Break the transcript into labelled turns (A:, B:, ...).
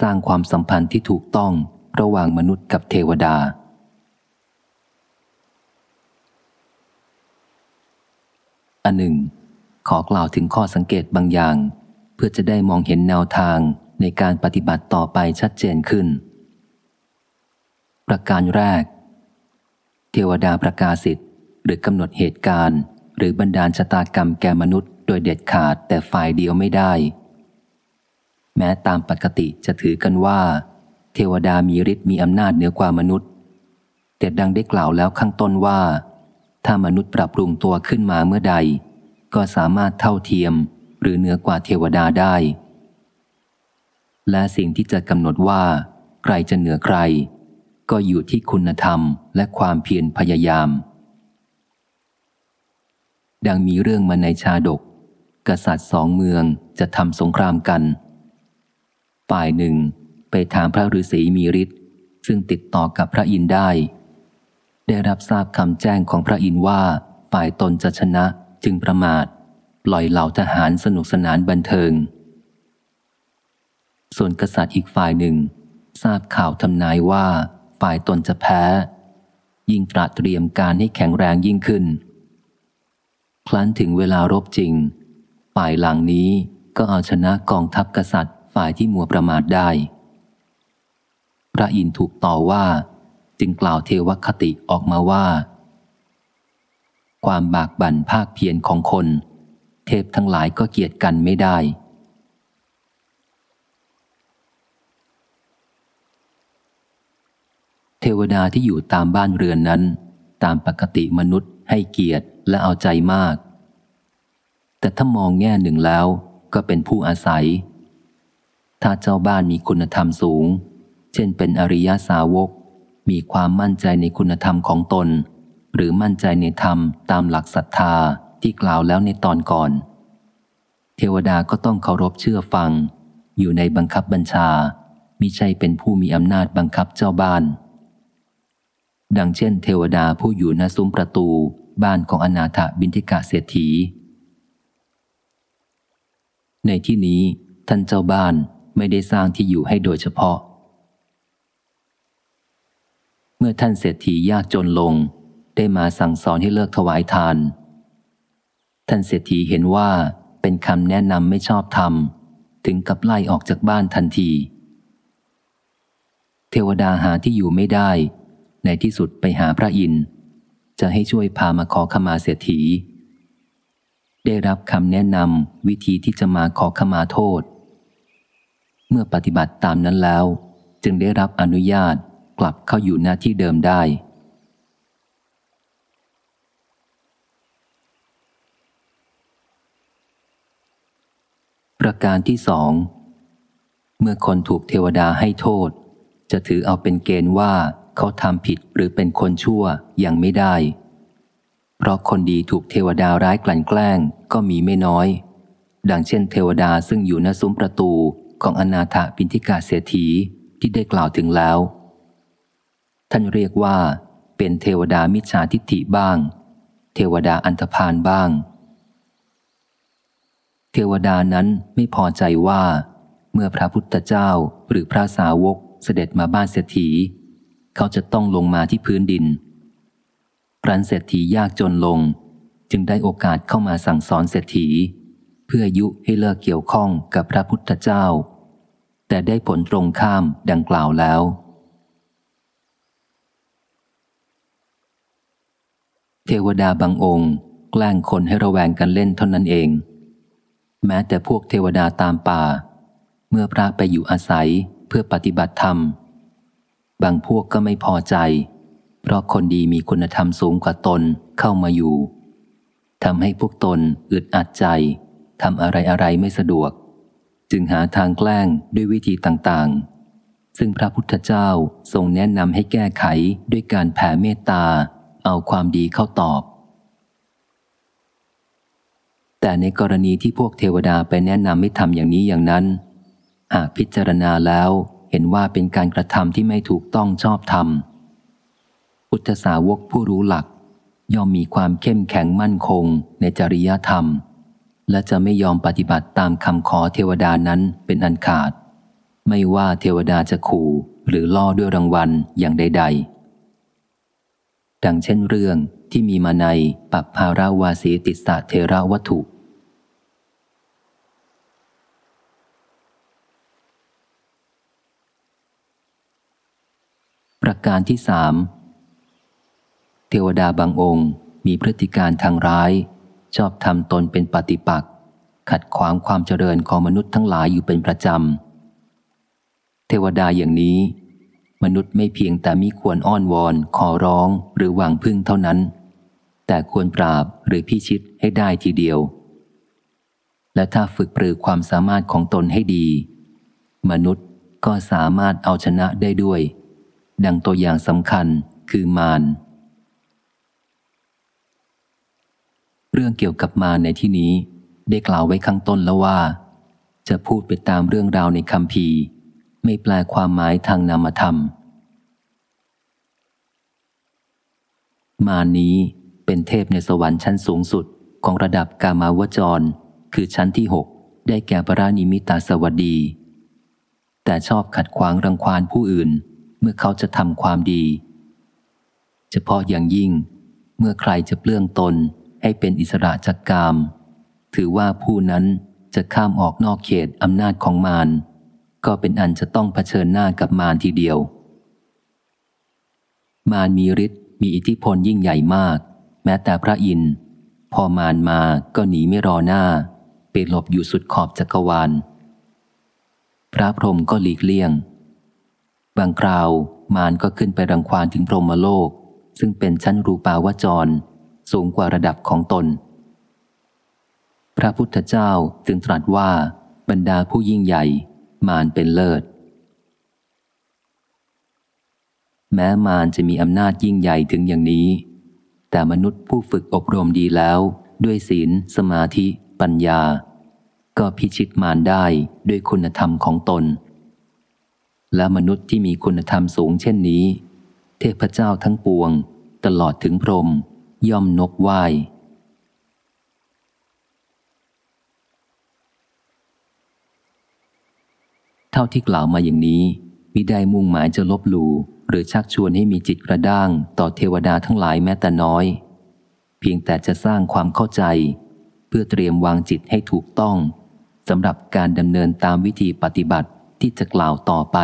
A: สร้างความสัมพันธ์ที่ถูกต้องระหว่างมนุษย์กับเทวดา อันหนึ่ง ขอกล่าวถึงข้อสังเกตบางอย่าง เพื่อจะได้มองเห็นแนวทางในการปฏิบัติต่อไปชัดเจนขึ้น ประการแรก เทวดาประกาศสิทธิ์หรือกำหนดเหตุการณ์ หรือบันดาลชะตากรรมแก่มนุษย์โดยเด็ดขาดแต่ฝ่ายเดียวไม่ได้ แม้ตามปกติจะถือกันว่า เทวดามีฤทธิ์มีอำนาจเหนือกว่ามนุษย์ แต่ดังได้กล่าวแล้วข้างต้นว่า ถ้ามนุษย์ปรับปรุงตัวขึ้นมาเมื่อใด ก็สามารถเท่าเทียมหรือเหนือกว่าเทวดาได้ และสิ่งที่จะกำหนดว่า ใครจะเหนือใคร ก็อยู่ที่คุณธรรมและความเพียรพยายาม ดังมีเรื่องมาในชาดก กษัตริย์สองเมืองจะทำสงครามกัน ฝ่ายหนึ่งไปถามพระฤาษีมีฤทธิ์ซึ่งติดต่อกับพระอินได้ ได้รับทราบคำแจ้งของพระอินว่าฝ่ายตนจะชนะจึงประมาทปล่อยเหล่าทหารสนุกสนานบันเทิง ส่วนกษัตริย์อีกฝ่ายหนึ่ง ทราบข่าวทำนายว่าฝ่ายตนจะแพ้ ยิ่งตราเตรียมการให้แข็งแรงยิ่งขึ้นครั้นถึงเวลารบจริง ฝ่ายหลังนี้ก็เอาชนะกองทัพกษัตริย์ ฝ่ายที่มัวประมาทได้ พระอินทร์ถูกต่อว่า จึงกล่าวเทวคติออกมาว่า ความบากบั่นภาคเพียรของคน เทพทั้งหลายก็เกียดกันไม่ได้ เทวดาที่อยู่ตามบ้านเรือนนั้น ตามปกติมนุษย์ให้เกียรติและเอาใจมาก แต่ถ้ามองแง่หนึ่งแล้วก็เป็นผู้อาศัย ถ้าเจ้าบ้านมีคุณธรรมสูง เช่นเป็นอริยสาวก มีความมั่นใจในคุณธรรมของตน หรือมั่นใจในธรรมตามหลักศรัทธาที่กล่าวแล้วในตอนก่อน เทวดาก็ต้องเคารพเชื่อฟัง อยู่ในบังคับบัญชามิใช่เป็นผู้มีอำนาจบังคับเจ้าบ้าน ดังเช่น เทวดาผู้อยู่หน้าซุ้มประตูบ้านของอนาถบินทิกะเศรษฐีในที่นี้ท่านเจ้าบ้าน ไม่ได้สร้างที่อยู่ให้โดยเฉพาะ เมื่อท่านเศรษฐียากจนลง ได้มาสั่งสอนให้เลิกถวายทาน ท่านเศรษฐีเห็นว่าเป็นคำแนะนำไม่ชอบธรรม ถึงกับไล่ออกจากบ้านทันที เทวดาหาที่อยู่ไม่ได้ ในที่สุดไปหาพระอินทร์จะให้ช่วยพามาขอขมาเศรษฐี ได้รับคำแนะนำวิธีที่จะมาขอขมาโทษ เมื่อปฏิบัติตามนั้นแล้ว จึงได้รับอนุญาตกลับเข้าอยู่หน้าที่เดิมได้ ประการที่สองเมื่อคนถูกเทวดาให้โทษ จะถือเอาเป็นเกณฑ์ว่าเขาทำผิดหรือเป็นคนชั่วยังไม่ได้ เพราะคนดีถูกเทวดาร้ายกลั่นแกล้งก็มีไม่น้อย ดังเช่นเทวดาซึ่งอยู่หน้าซุ้มประตู ของอนาถปินทิกาเศรษฐีที่ได้กล่าวถึงแล้ว ท่านเรียกว่า เป็นเทวดามิจฉาทิฏฐิบ้าง เทวดาอันธพาลบ้าง เทวดานั้นไม่พอใจว่า เมื่อพระพุทธเจ้าหรือพระสาวกเสด็จมาบ้านเศรษฐี เขาจะต้องลงมาที่พื้นดินรันเศรษฐียากจนลง จึงได้โอกาสเข้ามาสั่งสอนเศรษฐี เพื่อยุให้เลิกเกี่ยวข้องกับพระพุทธเจ้า แต่ได้ผลตรงข้ามดังกล่าวแล้ว เทวดาบางองค์ แกล้งคนให้ระแวงกันเล่นเท่านั้นเอง แม้แต่พวกเทวดาตามป่า เมื่อพระไปอยู่อาศัยเพื่อปฏิบัติธรรม บางพวกก็ไม่พอใจ เพราะคนดีมีคุณธรรมสูงกว่าตนเข้ามาอยู่ทำให้พวกตนอึดอัดใจทำอะไรอะไรไม่สะดวก จึงหาทางแกล้งด้วยวิธีต่างๆ ซึ่งพระพุทธเจ้าทรงแนะนำให้แก้ไขด้วยการแผ่เมตตา เอาความดีเข้าตอบ แต่ในกรณีที่พวกเทวดาไปแนะนำไม่ทำอย่างนี้อย่างนั้น หากพิจารณาแล้วเห็นว่าเป็นการกระทำที่ไม่ถูกต้องชอบธรรม พุทธสาวกผู้รู้หลัก ย่อมมีความเข้มแข็งมั่นคงในจริยธรรม และจะไม่ยอมปฏิบัติตามคำขอเทวดานั้นเป็นอันขาด ไม่ว่าเทวดาจะขู่หรือล่อด้วยรางวัลอย่างใด ๆ ดังเช่นเรื่องที่มีมาในปัปภาราวาสีติสะเทระวัตถุ ประการที่สามเทวดาบางองค์มีพฤติการทางร้าย ชอบทำตนเป็นปฏิปักษ์ขัดขวางความเจริญของมนุษย์ทั้งหลายอยู่เป็นประจำ เทวดาอย่างนี้ มนุษย์ไม่เพียงแต่มีควรอ้อนวอน ขอร้องหรือหวังพึ่งเท่านั้น แต่ควรปราบหรือพิชิตให้ได้ทีเดียว และถ้าฝึกปรือความสามารถของตนให้ดี มนุษย์ก็สามารถเอาชนะได้ด้วย ดังตัวอย่างสำคัญคือมาร เรื่องเกี่ยวกับมารในที่นี้ ได้กล่าวไว้ข้างต้นแล้วว่า จะพูดไปตามเรื่องราวในคำพีไม่แปลความหมายทางนามธรรม มานี้เป็นเทพในสวรรค์ชั้นสูงสุดของระดับกามาวจร คือชั้นที่หกได้แก่พระนิมิตาสวัสดี แต่ชอบขัดขวางรังควานผู้อื่น เมื่อเขาจะทำความดี เฉพาะอย่างยิ่ง เมื่อใครจะเปลื้องตน ให้เป็นอิสระจากกาม ถือว่าผู้นั้นจะข้ามออกนอกเขตอำนาจของมารก็เป็นอันจะต้องเผชิญหน้ากับมารทีเดียว มารมีฤทธิ์มีอิทธิพลยิ่งใหญ่มาก แม้แต่พระอินทร์พอมารมาก็หนีไม่รอหน้า ไปหลบอยู่สุดขอบจักรวาล พระพรหมก็หลีกเลี่ยง บางคราวมารก็ขึ้นไปรังควานถึงพรหมโลก ซึ่งเป็นชั้นรูปาวจร สูงกว่าระดับของตน พระพุทธเจ้าจึงตรัสว่าบรรดาผู้ยิ่งใหญ่ มารเป็นเลิศ แม้มารจะมีอำนาจยิ่งใหญ่ถึงอย่างนี้ แต่มนุษย์ผู้ฝึกอบรมดีแล้ว ด้วยศีล สมาธิ ปัญญา ก็พิชิตมารได้ด้วยคุณธรรมของตน และมนุษย์ที่มีคุณธรรมสูงเช่นนี้ เทพเจ้าทั้งปวง ตลอดถึงพรหม ย่อมนกไหวเท่าที่กล่าวมาอย่างนี้มิได้มุ่งหมายจะลบหลู่หรือชักชวนให้มีจิตกระด้างต่อเทวดาทั้งหลายแม้แต่น้อย เพียงแต่จะสร้างความเข้าใจ เพื่อเตรียมวางจิตให้ถูกต้องสำหรับการดำเนินตามวิธีปฏิบัติที่จะกล่าวต่อไป